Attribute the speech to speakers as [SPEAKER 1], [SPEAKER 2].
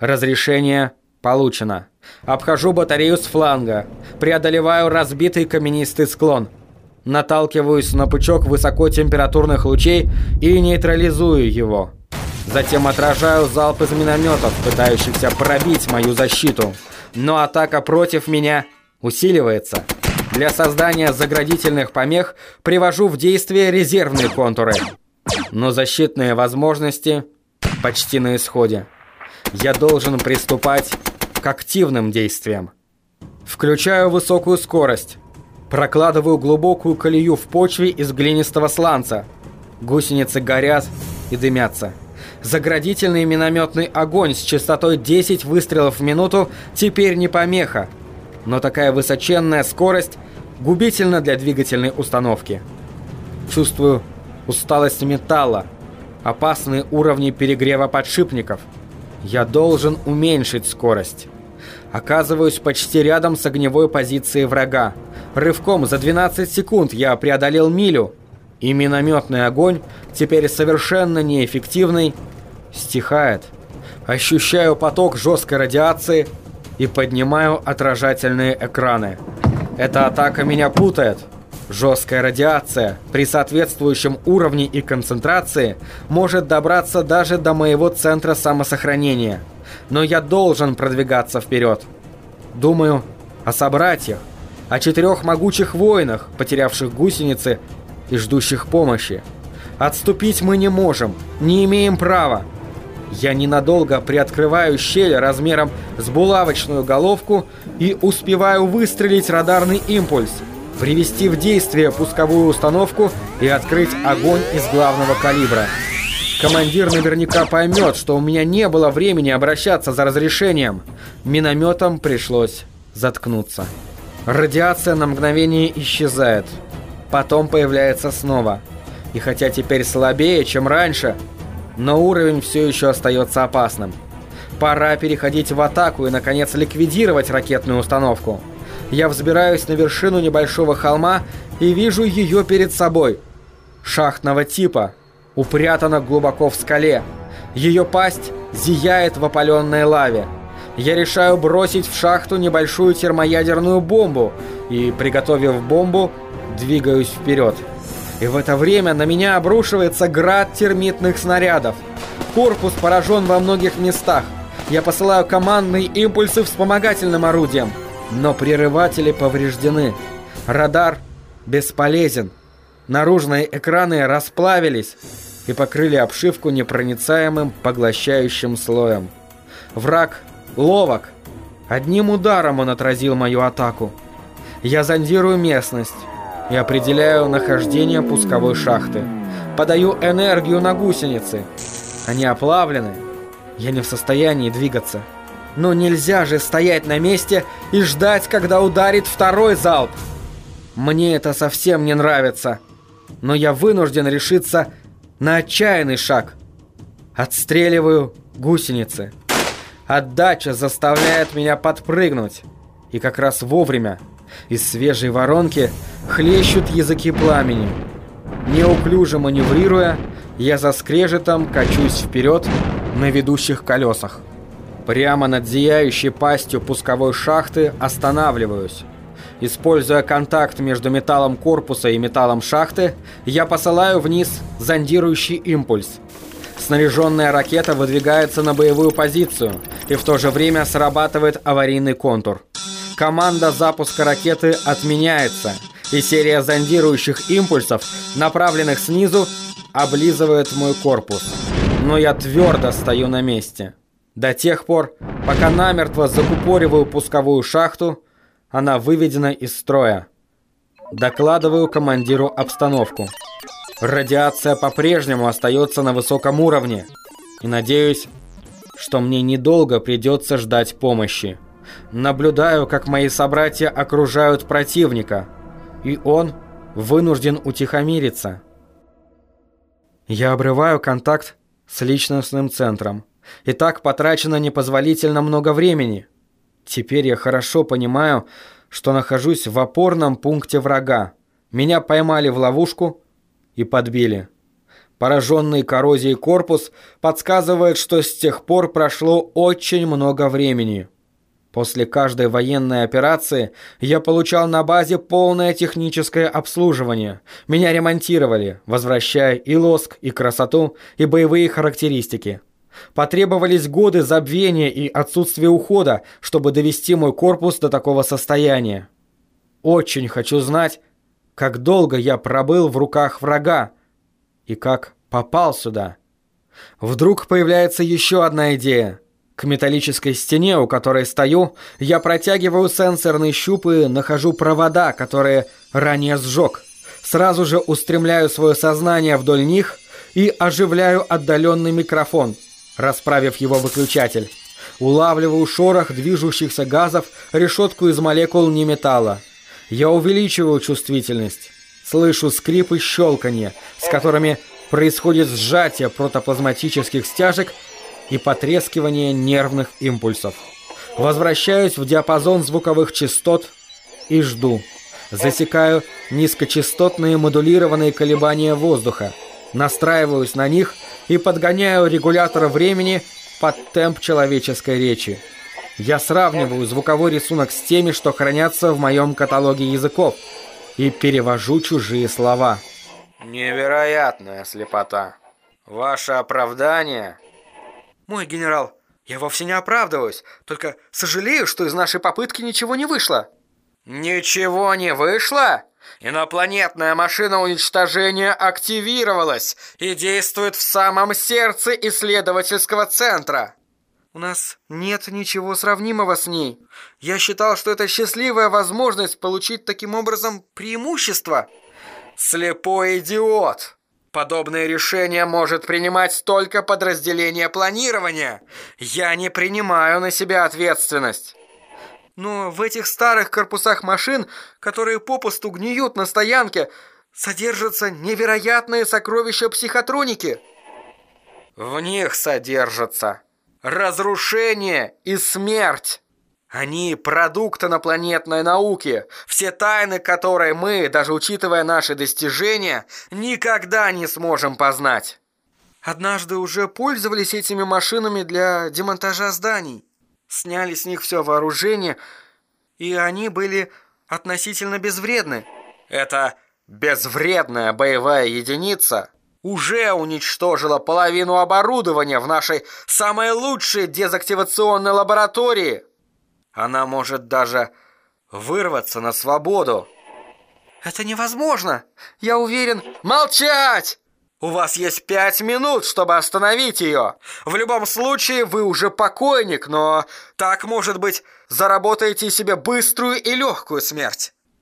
[SPEAKER 1] Разрешение получено. Обхожу батарею с фланга. Преодолеваю разбитый каменистый склон. Наталкиваюсь на пучок высокотемпературных лучей и нейтрализую его. Затем отражаю залп из минометов, пытающихся пробить мою защиту. Но атака против меня усиливается. Для создания заградительных помех привожу в действие резервные контуры. Но защитные возможности почти на исходе. Я должен приступать к активным действиям. Включаю высокую скорость. Прокладываю глубокую колею в почве из глинистого сланца. Гусеницы горят и дымятся. Заградительный минометный огонь с частотой 10 выстрелов в минуту теперь не помеха. Но такая высоченная скорость губительна для двигательной установки. Чувствую усталость металла, опасные уровни перегрева подшипников. Я должен уменьшить скорость. Оказываюсь почти рядом с огневой позицией врага. Рывком за 12 секунд я преодолел милю, и минометный огонь, теперь совершенно неэффективный, стихает. Ощущаю поток жесткой радиации и поднимаю отражательные экраны. Эта атака меня путает. Жесткая радиация при соответствующем уровне и концентрации может добраться даже до моего центра самосохранения. Но я должен продвигаться вперед. Думаю о собратьях, о четырех могучих воинах, потерявших гусеницы и ждущих помощи. Отступить мы не можем, не имеем права. Я ненадолго приоткрываю щель размером с булавочную головку и успеваю выстрелить радарный импульс – привести в действие пусковую установку и открыть огонь из главного калибра. Командир наверняка поймет, что у меня не было времени обращаться за разрешением. Минометом пришлось заткнуться. Радиация на мгновение исчезает. Потом появляется снова. И хотя теперь слабее, чем раньше, но уровень все еще остается опасным. Пора переходить в атаку и, наконец, ликвидировать ракетную установку. Я взбираюсь на вершину небольшого холма и вижу ее перед собой. Шахтного типа, упрятана глубоко в скале. Ее пасть зияет в опаленной лаве. Я решаю бросить в шахту небольшую термоядерную бомбу и, приготовив бомбу, двигаюсь вперед. И в это время на меня обрушивается град термитных снарядов. Корпус поражен во многих местах. Я посылаю командные импульсы вспомогательным орудиям. Но прерыватели повреждены. Радар бесполезен. Наружные экраны расплавились и покрыли обшивку непроницаемым поглощающим слоем. Враг ловок. Одним ударом он отразил мою атаку. Я зондирую местность и определяю нахождение пусковой шахты. Подаю энергию на гусеницы. Они оплавлены. Я не в состоянии двигаться. Но нельзя же стоять на месте и ждать, когда ударит второй залп. Мне это совсем не нравится. Но я вынужден решиться на отчаянный шаг. Отстреливаю гусеницы. Отдача заставляет меня подпрыгнуть. И как раз вовремя из свежей воронки хлещут языки пламени. Неуклюже маневрируя, я за скрежетом качусь вперед на ведущих колесах. Прямо над зияющей пастью пусковой шахты останавливаюсь. Используя контакт между металлом корпуса и металлом шахты, я посылаю вниз зондирующий импульс. Снаряженная ракета выдвигается на боевую позицию, и в то же время срабатывает аварийный контур. Команда запуска ракеты отменяется, и серия зондирующих импульсов, направленных снизу, облизывает мой корпус. Но я твердо стою на месте. До тех пор, пока намертво закупориваю пусковую шахту, она выведена из строя. Докладываю командиру обстановку. Радиация по-прежнему остается на высоком уровне. И надеюсь, что мне недолго придется ждать помощи. Наблюдаю, как мои собратья окружают противника. И он вынужден утихомириться. Я обрываю контакт с личностным центром. И так потрачено непозволительно много времени. Теперь я хорошо понимаю, что нахожусь в опорном пункте врага. Меня поймали в ловушку и подбили. Пораженный коррозией корпус подсказывает, что с тех пор прошло очень много времени. После каждой военной операции я получал на базе полное техническое обслуживание. Меня ремонтировали, возвращая и лоск, и красоту, и боевые характеристики. Потребовались годы забвения и отсутствия ухода, чтобы довести мой корпус до такого состояния. Очень хочу знать, как долго я пробыл в руках врага и как попал сюда. Вдруг появляется еще одна идея – к металлической стене, у которой стою, я протягиваю сенсорный щуп и нахожу провода, которые ранее сжег. Сразу же устремляю свое сознание вдоль них и оживляю отдаленный микрофон, расправив его выключатель. Улавливаю шорох движущихся газов, решетку из молекул неметалла. Я увеличиваю чувствительность. Слышу скрип и щелканье, с которыми происходит сжатие протоплазматических стяжек и потрескивание нервных импульсов. Возвращаюсь в диапазон звуковых частот и жду. Засекаю низкочастотные модулированные колебания воздуха, настраиваюсь на них и подгоняю регулятор времени под темп человеческой речи. Я сравниваю звуковой рисунок с теми, что хранятся в моем каталоге языков, и перевожу чужие слова.
[SPEAKER 2] Невероятная слепота. Ваше оправдание
[SPEAKER 3] «Мой генерал, я вовсе не оправдываюсь, только сожалею, что из нашей попытки ничего не вышло».
[SPEAKER 2] «Ничего не вышло?» Инопланетная машина уничтожения активировалась и действует в самом сердце исследовательского центра.
[SPEAKER 3] У нас нет ничего сравнимого с ней. Я считал, что это счастливая возможность получить таким образом преимущество.
[SPEAKER 2] Слепой идиот! Подобное решение может принимать только подразделение планирования. Я не принимаю на себя ответственность.
[SPEAKER 3] Но в этих старых корпусах машин, которые попусту гниют на стоянке, содержатся невероятные сокровища психотроники.
[SPEAKER 2] В них содержатся разрушение и смерть. Они – продукт инопланетной науки, все тайны которой мы, даже учитывая наши достижения, никогда не сможем познать.
[SPEAKER 3] Однажды уже пользовались этими машинами для демонтажа зданий. Сняли с них все вооружение, и они были относительно безвредны.
[SPEAKER 2] Эта безвредная боевая единица уже уничтожила половину оборудования в нашей самой лучшей дезактивационной лаборатории – она может даже вырваться на свободу.
[SPEAKER 3] Это невозможно. Я уверен...
[SPEAKER 2] Молчать! У вас есть пять минут, чтобы остановить ее. В любом случае, вы уже покойник, но так, может быть, заработаете себе быструю и легкую смерть.